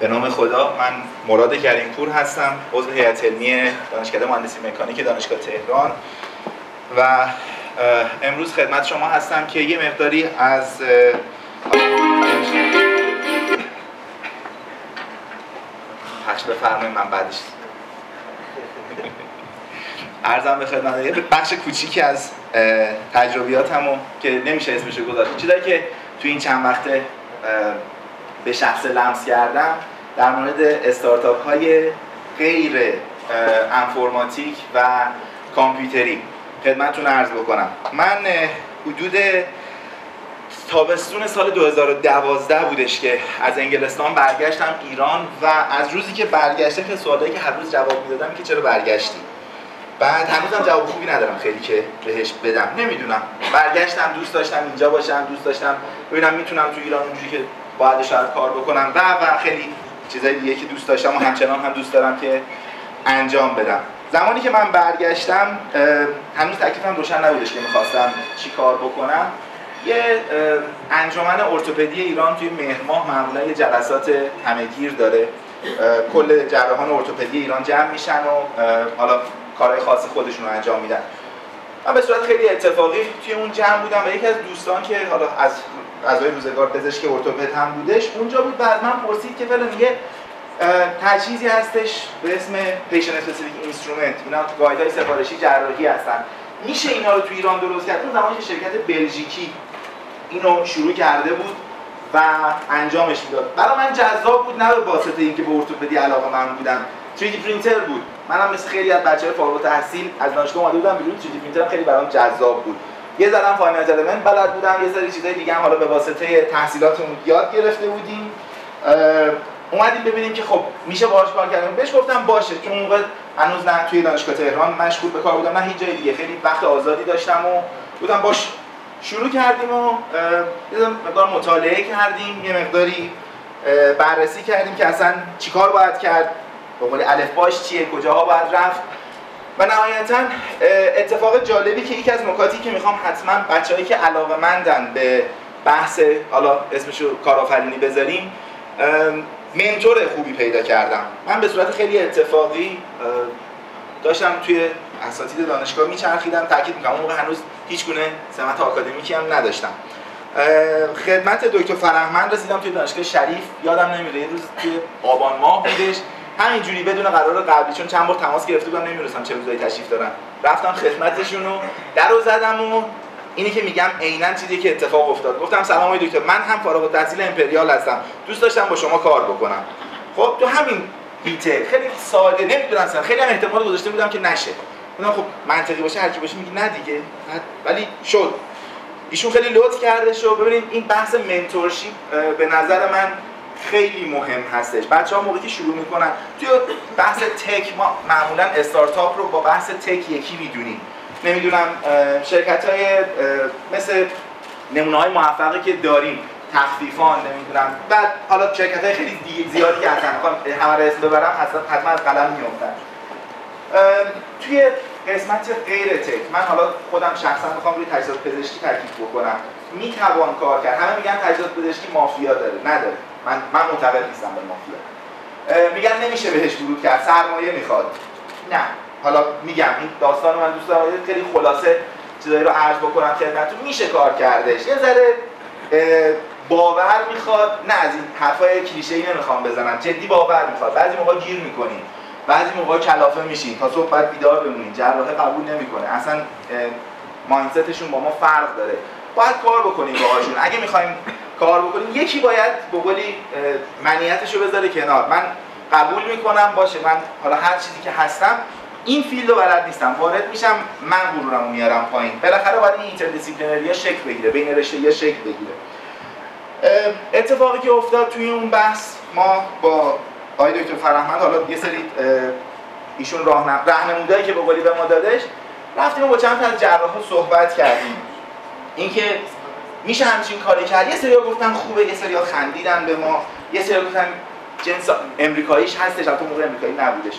به نام خدا من مراد کریمپور هستم عضو هیئت علمی دانشکده مهندسی مکانیک دانشگاه تهران و امروز خدمت شما هستم که یه مقداری از پخش بفرمایید من بعدش. ارزم به خدمت یه بخش کوچیکی از تجربیاتمو که نمیشه اسمشو گذاشت. چیزایی که تو این چند وقته به شخص لمس کردم در مورد استارتاپ های غیر انفرماتیک و کامپیوتری. خدمتتون عرض بکنم. من حدود تابستون سال 2012 بودش که از انگلستان برگشتم ایران و از روزی که برگشتم که سوالایی که هر روز جواب می‌دادم که چرا برگشتی؟ بعد هنوزم جواب خوبی ندارم خیلی که بهش بدم. نمی‌دونم. برگشتم دوست داشتم اینجا باشم دوست داشتم. ببینم می‌تونم تو ایران اونجوری که باید شاید کار بکنم. و و خیلی چیزای دیگه که دوست داشتم و همچنان هم دوست دارم که انجام بدم. زمانی که من برگشتم هنوز تکلیفم روشن نبودش که می‌خواستم چی کار بکنم. یه انجمن ارتوپدی ایران توی مهر معمولا یه جلسات همهگیر داره. کل جراحان ارتوپدی ایران جمع میشن و حالا کارهای خاص خودشون رو انجام میدن. من به صورت خیلی اتفاقی توی اون جمع بودم و یکی از دوستان که حالا از قضای روزگار پزشک ارتوپد هم بودش. اونجا بود بعد من پرسید که فلان یه تجهیزی هستش به اسم patient specific instrument اینا guide ای سفارشی جراحی هستن. میشه اینا رو تو ایران درست کرد؟ اون زمانی که شرکت بلژیکی اینو شروع کرده بود و انجامش می‌داد. برای من جذاب بود نه به واسطه اینکه به ارتوپدی علاقه من بودم. 3D پرینتر بود. منم مثل خیلی از بچه‌های فارغ التحصیل از دانشگاه اومده بودم بیرون. 3D پرینتر خیلی برام جذاب بود. یه ذره finite element بلد بودم یه سری چیزای دیگه هم حالا به واسطه تحصیلاتمون یاد گرفته بودیم اومدیم ببینیم که خب میشه باهاش کار کردن بهش گفتم باشه چون موقع هنوز نه توی دانشگاه تهران مشغول به کار بودم نه هیچ جای دیگه. خیلی وقت آزادی داشتم و بودم باش شروع کردیم و یه مقدار مطالعه کردیم یه مقداری بررسی کردیم که اصلا چیکار باید کرد به قول الف باش چیه کجاها باید رفت. و نهایتا اتفاق جالبی که یکی از نکاتی که می‌خوام حتما بچههایی که علاقه مندن به بحث حالا اسمشو کارآفرینی بذاریم منتور خوبی پیدا کردم. من به صورت خیلی اتفاقی داشتم توی اساتید دانشگاه میچرخیدم تاکید می‌کنم اون موقع هنوز هیچ گونه سمت آکادمیکی هم نداشتم. خدمت دکتر فرهمند رسیدم توی دانشگاه شریف. یادم نمیره یه روز توی آبان ماه بودش. همینجوری بدون قرار قبلی چون چند بار تماس گرفته بودم نمی‌دونستم چه روزایی تشریف دارن. رفتم خدمتشون رو درو زدم و اینی که میگم عینا چیزی که اتفاق افتاد. گفتم سلام آقای دکتر من هم فارغ التحصیل امپریال هستم. دوست داشتم با شما کار بکنم. خب تو همین هیته خیلی ساده نمی‌دونستم خیلی هم احتمال گذاشته بودم که نشه. گفتم خب منطقی باشه هر کی باشه میگه نه دیگه. ولی شد. ایشون خیلی لطف کرده شو ببینید این بحث منتورشیپ به نظر من خیلی مهم هستش. بچه ها موقعی که شروع می‌کنن توی بحث تک ما معمولا استارتاپ رو با بحث تک یکی می‌دونیم. نمی‌دونم شرکت های مثل نمونه های موفقی که داریم تخفیفان نمی‌دونم. بعد حالا شرکت های خیلی زیادی که هستن همه رو اسم ببرم حتما از قلم میافتن توی قسمت غیر تک من حالا خودم شخصا می‌خوام روی تجهیزات پزشکی تاکید بکنم. می‌توان کار کرد. همه میگن تجهیزات پزشکی مافیا داره. نداره. من من معتقد نیستم به مافیا. میگن نمیشه بهش ورود کرد. سرمایه می‌خواد. نه. حالا میگم این داستان من دوست دارم. خیلی خلاصه چیزایی رو عرض بکنم خدمتتون. میشه کار کردش. یه ذره باور می‌خواد. نه از این حرفای کلیشه ای نمی‌خوام بزنم. جدی باور می‌خواد. بعضی موقع گیر می‌کنین بعضی موقع کلافه میشین تا صبح بعد بیدار بمونین جراحه قبول نمی‌کنه. اصلا mindset شون با ما فرق داره. باید کار بکنیم باهاشون. اگه می‌خوایم کار بکنیم. یکی باید به قولی منیتش بذاره کنار. من قبول می‌کنم باشه. من حالا هر چیزی که هستم این field رو بلد نیستم. وارد میشم من غرورمو میارم پایین. بالاخره باید این interdisciplinary شکل بگیره بین رشته‌ای شکل بگیره. اتفاقی که افتاد توی اون بحث ما با آقای دکتر فرهمند حالا یه سری ایشون راه راهنمودایی که به به ما دادش رفتیم با چند تا از جراحا صحبت کردیم. اینکه میشه همچین کاری کرد. یه سری گفتن خوبه یه سری خندیدن به ما. یه سری گفتن جنس امریکاییش هستش البته موقع امریکایی نبودش.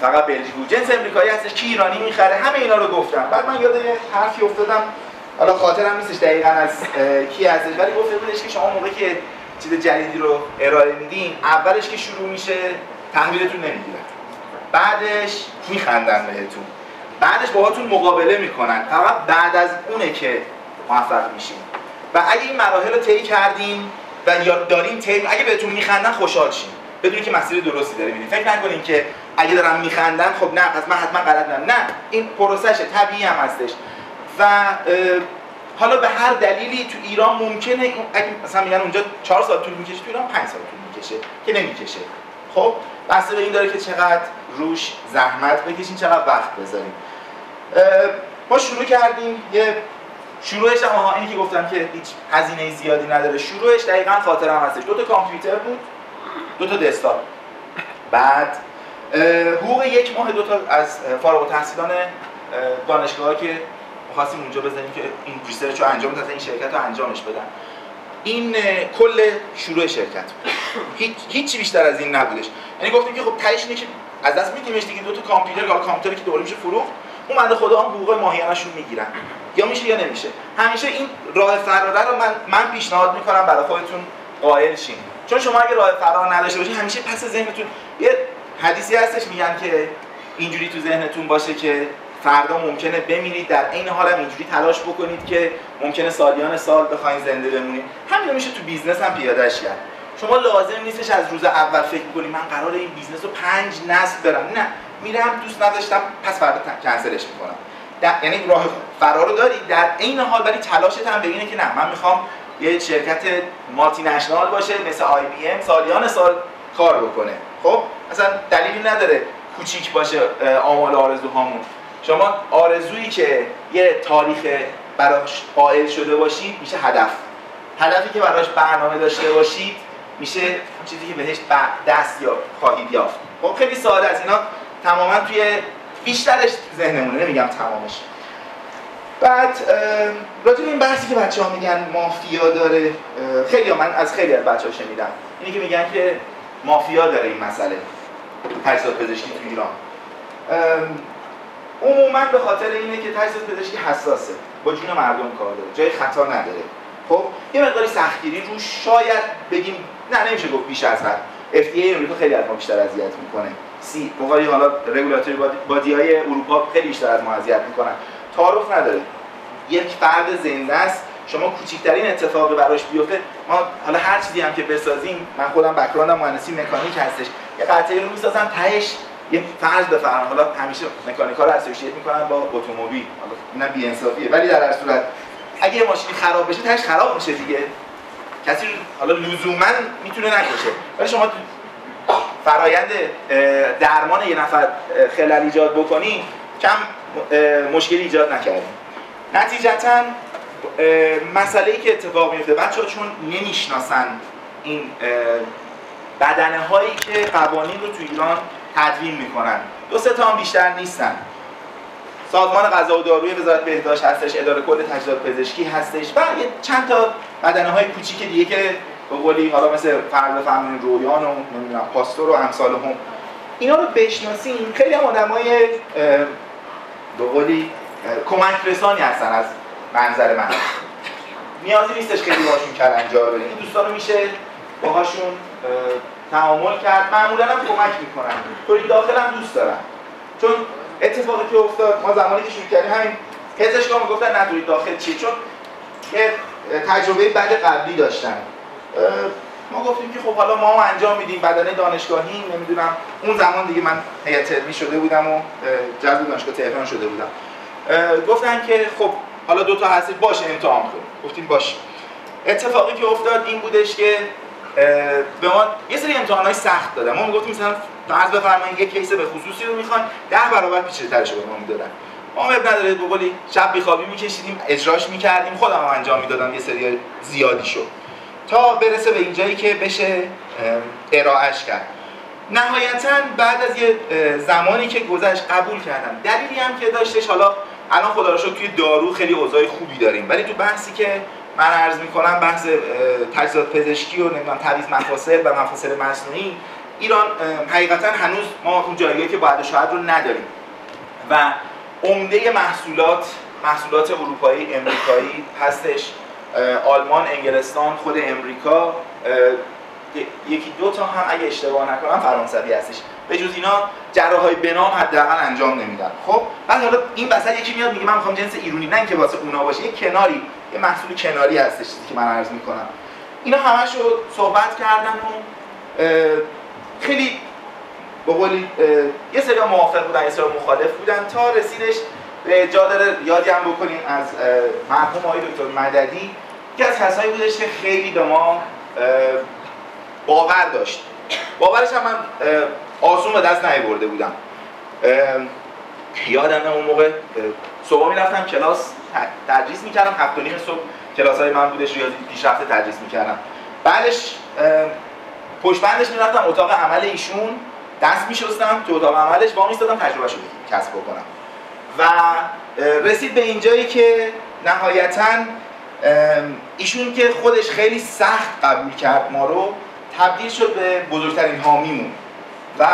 فقط بلژیک بود. جنس امریکایی هستش کی ایرانی می‌خره. همه اینا رو گفتم بعد من یاد یه حرفی افتادم. حالا خاطرم نیستش دقیقا از کی هستش ولی گفته بودش که شما موقعی که چیز جدیدی رو ارائه میدین اولش که شروع میشه تحویلتون نمی‌گیرن بعدش میخندن بهتون. بعدش باهاتون مقابله می‌کنن. فقط بعد از اونه که موفق میشین و اگه این مراحل رو طی کردین و یا دارین طی اگه بهتون میخندن خوشحال شین بدونی که مسیر درستی داره میرین فکر نکنین که اگه دارم میخندن خب نه از من حتما غلط نه این پروسش طبیعی هم هستش. و حالا به هر دلیلی تو ایران ممکنه اگه مثلا میگن اونجا 4 سال طول می‌کشه تو ایران 5 سال طول می‌کشه که نمی‌کشه. خب بسته به این داره که چقدر روش زحمت بکشین چقدر وقت بذاریم ما شروع کردیم یه شروعش هم اینی که گفتم که هیچ هزینه زیادی نداره. شروعش دقیقا خاطرم هستش. دو تا کامپیوتر بود دو تا دسکتاپ. بعد حقوق یک ماه دو تا از فارغ التحصیلان دانشگاه که خواستیم اونجا بزنیم که این research رو انجام بدن این شرکت رو انجامش بدن. این کل شروع شرکت هیچ هیچ بیشتر از این نبودش. یعنی گفتیم که خب تهش اینه که از دست میدیمش دیگه دو تا کامپیوتر کامپیوتری که دوباره میشه فروخت اون بنده خدا هم حقوق ماهیانه‌شون می‌گیرن. یا میشه یا نمیشه. همیشه این راه فراره رو من من پیشنهاد می‌کنم برای خودتون قائل شین. چون شما اگه راه فرار نداشته باشید همیشه پس ذهنتون یه حدیثی هستش میگن که اینجوری تو ذهنتون باشه که فردا ممکنه بمیرید در عین حال هم اینجوری تلاش بکنید که ممکنه سالیان سال بخواید زنده بمونید. همین میشه تو business هم پیادهش کرد. شما لازم نیستش از روز اول فکر کنید من قرار این business رو پنج نسل برم. نه. میرم دوست نداشتم پس فردا کنسلش می‌کنم. یعنی راه فرار رو داری در عین حال ولی تلاشت هم به اینه که نه من می‌خوام یه شرکت مالتی نشنال باشه مثل آی بی ام سالیان سال کار بکنه. خب؟ اصلا دلیلی نداره کوچیک باشه آمال آرزوهامون. شما آرزویی که یه تاریخ براش قائل شده باشید میشه هدف. هدفی که براش برنامه داشته باشید میشه چیزی که بهش دست یا خواهید یافت. خب خیلی ساده از اینا تماما توی بیشترش ذهنمونه نمیگم تمامش. بعد راجع این بحثی که بچه ها میگن مافیا داره خیلی ها من از خیلی از بچه ها شنیدم. اینی که میگن که مافیا داره این مسئله تجهیزات پزشکی تو ایران. عموما به خاطر اینه که تجهیزات پزشکی حساسه با جون مردم کار داره جای خطا نداره. خب یه مقداری سختگیری رو شاید بگیم نه نمیشه گفت بیش از حد. FDA امریکا خیلی از ما بیشتر اذیت می‌کنه. سی موقعی حالا رگولاتوری بادی های اروپا خیلی بیشتر از ما اذیت می‌کنن. تعارف نداره. یک فرد زنده است. شما کوچکترین اتفاقی براش بیفته. ما حالا هر چیزی هم که بسازیم من خودم بک‌گراندم مهندسی مکانیک هستش. یه قطعه رو می‌سازم تهش یه فرض بفرمایید. حالا همیشه مکانیکا رو اسوسییت می‌کنن با اتومبیل. حالا اینم بی انصافیه ولی در هر صورت اگه ماشینی خراب بشه تهش خراب میشه دیگه. کسی حالا لزوما می‌تونه نکشه. ولی شما فرایند درمان یه نفر خلل ایجاد بکنی کم مشکلی ایجاد نکردیم نتیجتا مسئله ای که اتفاق میفته بچه ها چون نمی‌شناسن این بدنه هایی که قوانین رو تو ایران تدوین می‌کنن. دو سه تا هم بیشتر نیستن. سازمان غذا و داروی وزارت بهداشت هستش اداره کل تجهیزات پزشکی هستش و چند تا بدنه های کوچیک دیگه که به قولی حالا مثل فرد فهمین رویان و نمی‌دونم پاستور و امثال هم. اینا رو بشناسیم. خیلی هم آدمای به قولی کمک رسانی هستن از منظر من. نیازی نیستش خیلی باشون کلنجار بریم این دوستان رو میشه باهاشون تعامل کرد. معمولا هم کمک می‌کنن. طوری داخل هم دوست دارن. چون اتفاقی که افتاد ما زمانی که شروع کردیم همین پزشکا می‌گفتن نه داخل چی چون یه تجربه بد قبلی داشتن ما گفتیم که خب حالا ما انجام میدیم. بدنه دانشگاهی نمی‌دونم اون زمان دیگه من هیئت علمی شده بودم و جذب دانشگاه تهران شده بودم. گفتن که خب حالا دو تا هستید باشه امتحان کنیم گفتیم باشه. اتفاقی که افتاد این بودش که به ما یه سری امتحانات سخت دادن. ما می‌گفتیم مثلا فرض بفرمایید یک کیس به خصوصی رو می‌خوان ده برابر پیچیده‌ترش رو به ما می‌دادن. وب نداره به قولی شب بیخوابی میکشیدیم اجراش می‌کردیم خودم هم انجام می‌دادم یه سری زیادی شد. تا برسه به اینجایی که بشه ارائهش کرد. نهایتا بعد از یه زمانی که گذشت قبول کردم. دلیلی هم که داشتش حالا الان خدا رو توی دارو خیلی اوضاع خوبی داریم. ولی تو بحثی که من عرض می‌کنم بحث تجهیزات پزشکی و نمی‌دونم تعویض مفاصل و مفاصل مصنوعی ایران حقیقتا هنوز ما اون جایگاهی که باید شاید رو نداریم. و عمده محصولات محصولات اروپایی امریکایی هستش آلمان انگلستان خود امریکا یکی دو تا هم اگه اشتباه نکنم فرانسوی هستش. به جز اینا جراحای بنام حداقل انجام نمیدن. خب بعد حالا این وسط یکی میاد میگه من می‌خوام جنس ایرونی نه که واسه اونا باشه یه کناری یه محصول کناری هستش که من عرض می‌کنم. اینا همش رو صحبت کردن و خیلی به یه سری موافق بودن یه سری مخالف بودن تا رسیدش به جا داره. یادی هم بکنیم از مرحوم آقای دکتر مددی که از کسایی بودش که خیلی به ما باور داشت. باورش هم من آسون به دست برده بودم. یادم اون موقع صبح می‌رفتم کلاس تدریس می‌کردم. هفت و نیم صبح کلاس های من بودش ریاضی پیشرفته تدریس می‌کردم. بعدش پشت بندش می‌رفتم اتاق عمل ایشون. دست میشستم تو اتاق عملش میستادم تجربه شده کسب بکنم. و رسید به اینجایی که نهایتا ایشون که خودش خیلی سخت قبول کرد ما رو تبدیل شد به بزرگترین حامیمون. و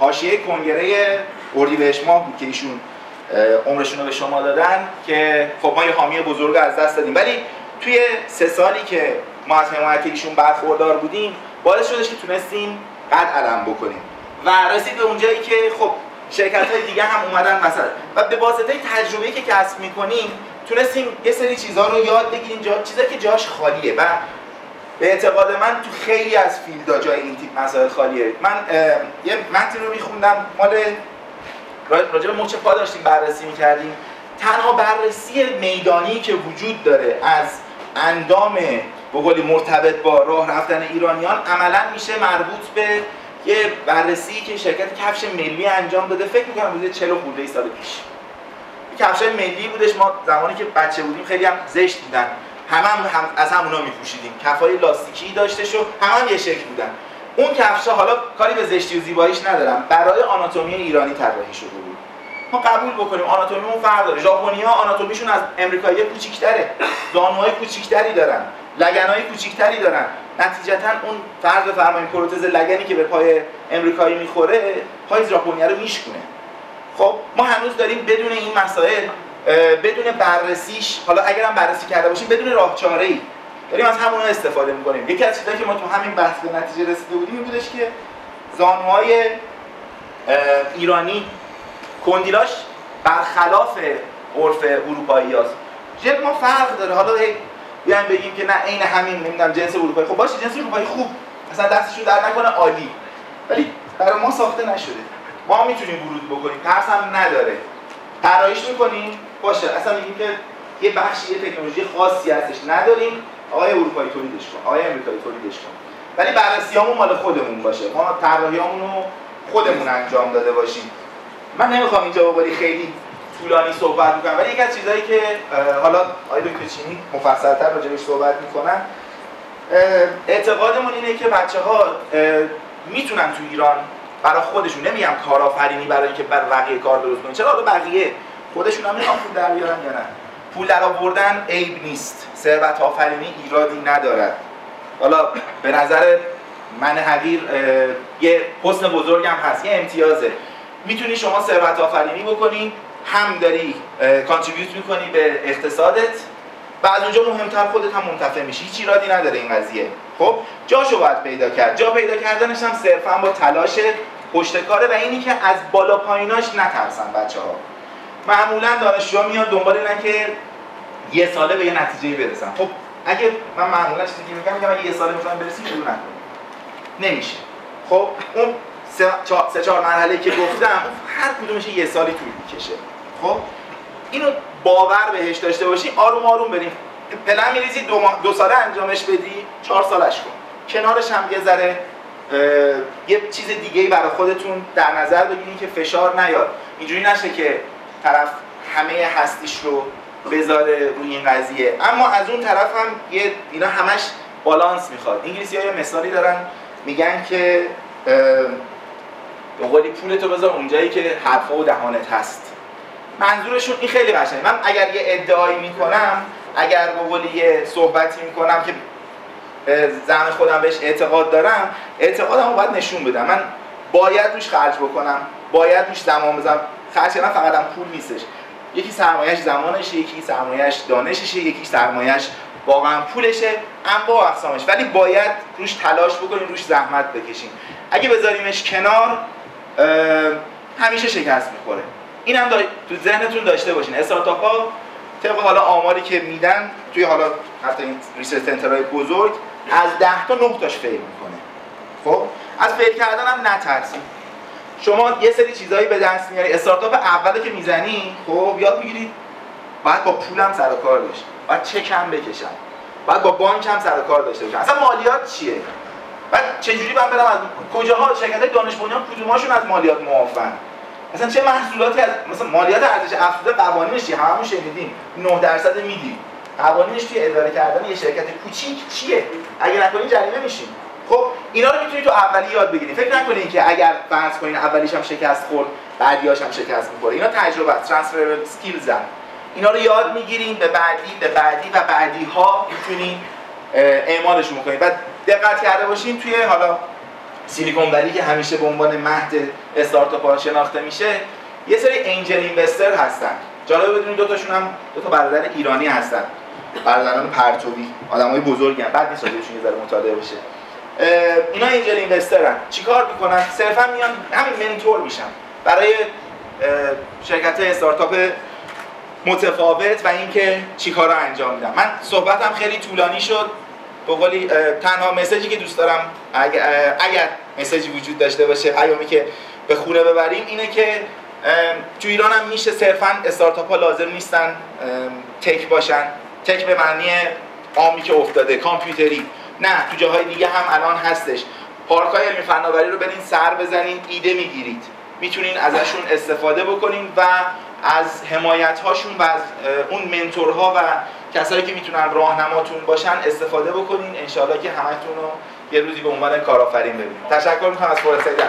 حاشیه کنگره اردیبهشت ماه بود که ایشون عمرشون رو به شما دادن که خب ما یه حامی بزرگ از دست دادیم. ولی توی سه سالی که ما از حمایت ایشون برخوردار بودیم باعث شدش که تونستیم قد علم بکنیم. و رسید به اونجایی که خب شرکت های دیگه هم اومدن مثلا. و به واسطه تجربه که کسب می‌کنیم تونستیم یه سری چیزها رو یاد بگیریم. جا چیزایی که جاش خالیه. و به اعتقاد من تو خیلی از فیلدها جای این تیپ مسائل خالیه. من یه متن رو میخوندم. مال راجع به مچ پا داشتیم بررسی می‌کردیم. تنها بررسی میدانی که وجود داره از اندام به مرتبط با راه رفتن ایرانیان عملا میشه مربوط به یه بررسی که شرکت کفش ملی انجام داده. فکر می‌کنم بوده 40 خورده سال پیش. کفش ملی بودش. ما زمانی که بچه بودیم خیلی هم زشت بودن. هم, هم از همونا میپوشیدیم. کفای لاستیکی داشته شو همه هم یه شکل بودن. اون کفشا حالا کاری به زشتی و زیباییش ندارم. برای آناتومی ایرانی طراحی شده بود. ما قبول بکنیم. آناتومیمون فرق داره. ژاپنی‌ها آناتومیشون از امریکایی کوچیک‌تره. زانوهای کوچیک‌تری دارن. لگن‌های کوچیک‌تری دارن. نتیجتا اون فرض بفرمایید پروتز لگنی که به پای امریکایی می‌خوره پای ژاپنی رو میشکونه. خب ما هنوز داریم بدون این مسائل بدون بررسیش حالا اگرم بررسی کرده باشیم بدون راهچاره ای داریم از همون استفاده می‌کنیم. یکی از چیزایی که ما تو همین بحث به نتیجه رسیده بودیم این بودش که زانوهای ایرانی کندیلاش برخلاف عرف اروپایی هست ما فرق داره. حالا بیایم بگیم که نه عین همین نمی‌دونم جنس اروپایی. خب باشه جنس اروپایی خوب. اصلا دستشون در نکنه عالی. ولی برای ما ساخته نشده. ما می‌تونیم ورود بکنیم. ترس هم نداره. طراحیش می‌کنیم. باشه. اصلا میگیم که یه بخشی یه تکنولوژی خاصی هستش. نداریم. آقای اروپایی تولیدش کن. آقای امریکایی تولیدش کن. ولی بررسیامون مال خودمون باشه. ما طراحیامون رو خودمون انجام داده باشیم. من نمی‌خوام اینجا بقولی خیلی طولانی صحبت می‌کنم. ولی یکی از چیزهایی که حالا آقای دکتر چینی مفصلتر راجبش صحبت می‌کنن اعتقادمون اینه که بچه ها می‌تونن تو ایران برای خودشون نمیگم کارآفرینی برای اینکه بر بقیه کار درست کنن. چرا بقیه؟ خودشون هم می‌خوان پول در بیارن یا نه؟ پول در آوردن عیب نیست. ثروت آفرینی ایرادی ندارد. حالا به نظر من حقیر یه حسن بزرگ هم هست یه امتیازه. می‌تونی شما ثروت آفرینی بکنی هم داری کانتریبیوت می‌کنی به اقتصادت و از اونجا مهمتر خودت هم منتفع میشی. هیچ ایرادی نداره این قضیه. خب جاشو باید پیدا کرد. جا پیدا کردنش هم صرفا با تلاش پشتکاره و اینی که از بالا پاییناش نترسن بچه ها معمولا دانشجوها میان دنبال اینن که یه ساله به یه نتیجه برسن. خب اگه من معمولا چیزی میگم که اگه یه ساله می‌خوام برسیم شروع نکنیم نمیشه. خب اون سه چهار مرحله که گفتم هر کدومش یه سالی طول می‌کشه. خب؟ اینو باور بهش داشته باشی آروم آروم بریم. پلن میریزی دو, دو ساله انجامش بدی چهار سالش کن. کنارش هم یه ذره یه چیز دیگه ای برای خودتون در نظر بگیرید که فشار نیاد. اینجوری نشه که طرف همه هستیش رو بذاره روی این قضیه. اما از اون طرف هم یه اینا همش بالانس می‌خواد. انگلیسی ها یه مثالی دارن میگن که به قولی پولتو بذار اونجایی که حرفا و دهانت هست. منظورشون این خیلی قشنگه. من اگر یه ادعایی می‌کنم اگر به یه صحبتی می‌کنم که زن خودم بهش اعتقاد دارم اعتقادمو باید نشون بدم. من باید روش خرج بکنم باید روش زمان بذارم. خرج کردن فقط هم پول نیستش. یکی سرمایهش زمانشه یکی سرمایهش دانششه یکی سرمایهش واقعا پولشه. انواع اقسامش. ولی باید روش تلاش بکنیم روش زحمت بکشیم. اگه بذاریمش کنار همیشه شکست می‌خوره. اینم دار... تو ذهنتون داشته باشین. استارتاپ ها طبق حالا آماری که میدن توی حالا حتی این research center های بزرگ از 10 تا 9 تاش fail می‌کنه. خب؟ از fail کردن هم نترسید. شما یه سری چیزایی به دست میاری. استارتاپ اولی که می‌زنی خب یاد می‌گیری باید با پولم سر کار داشت باید هم بکشم باید با بانک هم سر کار داشته باشم اصلا مالیات چیه؟ بعد چجوری من برم از کجاها؟ شرکت دانش بنیان کدوماشون از مالیات معافن مثلا چه محصولاتی از مثلا مالیات ارزش افزوده قوانینش چیه؟ هممون شنیدیم. 9 درصد میدی قوانینش توی اداره کردن یه شرکت کوچیک چیه؟ اگه نکنین جریمه میشین خب اینا رو می‌تونید تو اولی یاد بگیرید. فکر نکنید که اگر فرض کنین اولیش هم شکست خورد بعدیاش هم شکست می‌خوره اینا تجربه است. ترانسفر اسکیلز اینا رو یاد می‌گیریم به بعدی به بعدی و بعدی ها می‌تونین اعمالشون کنید و دقت کرده باشین توی حالا سیلیکون ولی که همیشه به عنوان مهد استارتاپ ها شناخته میشه یه سری انجل اینوستر هستن. جالب بدونید دو تاشون هم دو تا برادر ایرانی هستن. برادران پرتوی آدمای بزرگی هم بعد نیست یه ذره مطالعه بشه. اینا انجل اینوسترن چیکار می‌کنن؟ صرفا میان همین منتور میشن. برای شرکت استارتاپ متفاوت و اینکه چیکارا انجام میدم من صحبتم خیلی طولانی شد. به تنها مسیجی که دوست دارم اگر, اگر مسیجی وجود داشته باشه پیامی که به خونه ببریم اینه که تو ایران هم میشه صرفا استارتاپ ها لازم نیستن تک باشن. تک به معنی عامی که افتاده کامپیوتری. نه تو جاهای دیگه هم الان هستش. پارک های فناوری رو برین سر بزنین ایده می‌گیرید. می‌تونین ازشون استفاده بکنین و از حمایت هاشون و از اون منتورها و کسایی که می‌تونن راهنماتون باشن استفاده بکنین. انشالله که همتون رو یه روزی به عنوان کارآفرین ببینیم. تشکر می‌کنم از فرصتی در